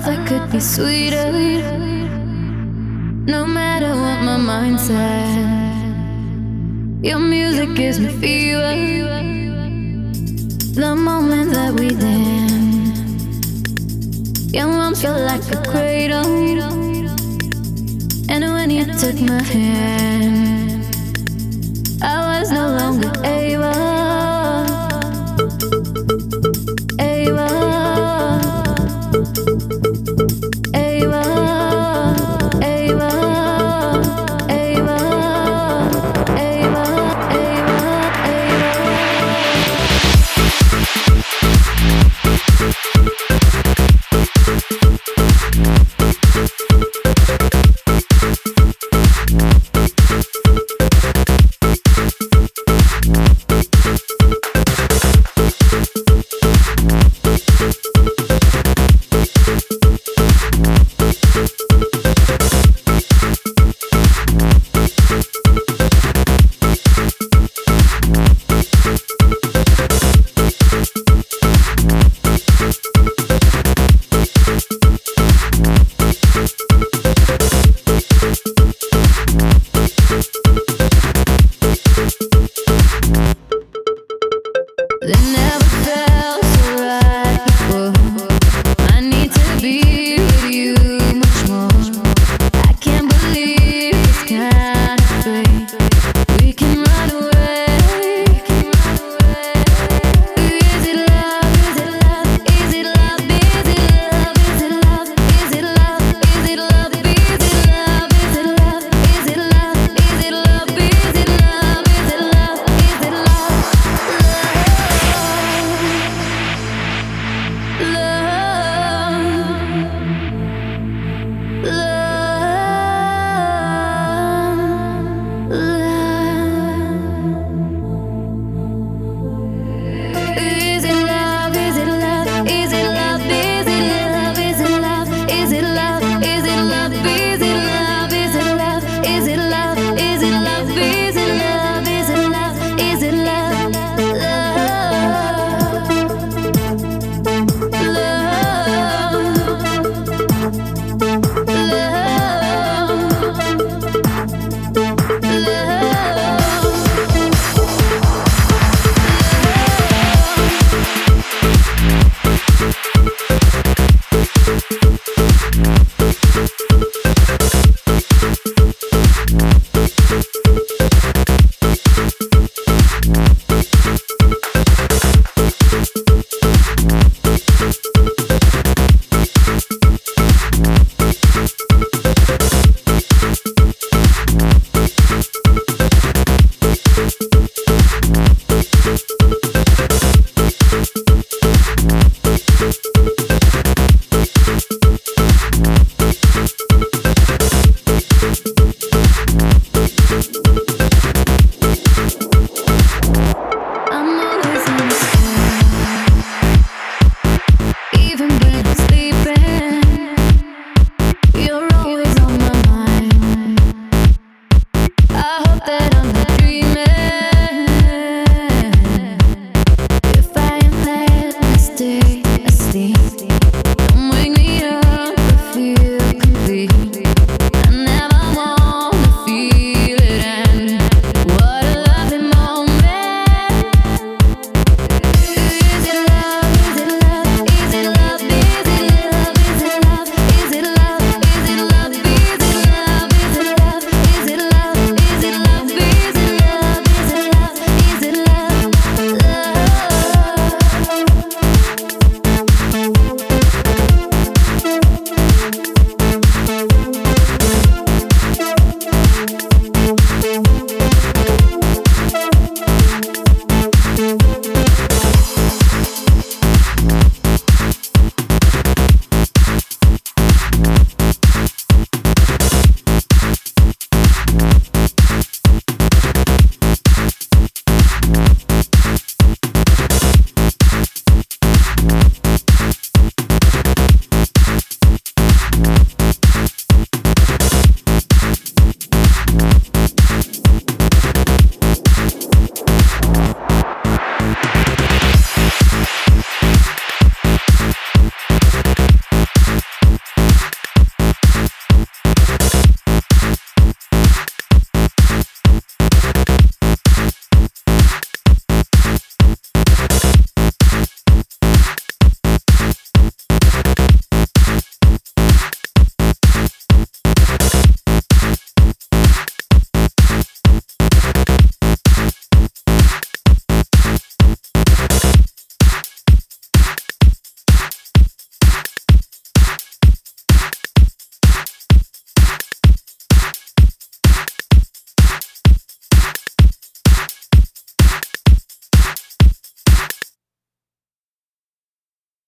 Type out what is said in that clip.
be sweeter. No matter what my mind said, your music gives me fever. The moment that we dance, your arms felt like a cradle. And when you took my hand, I was no longer able.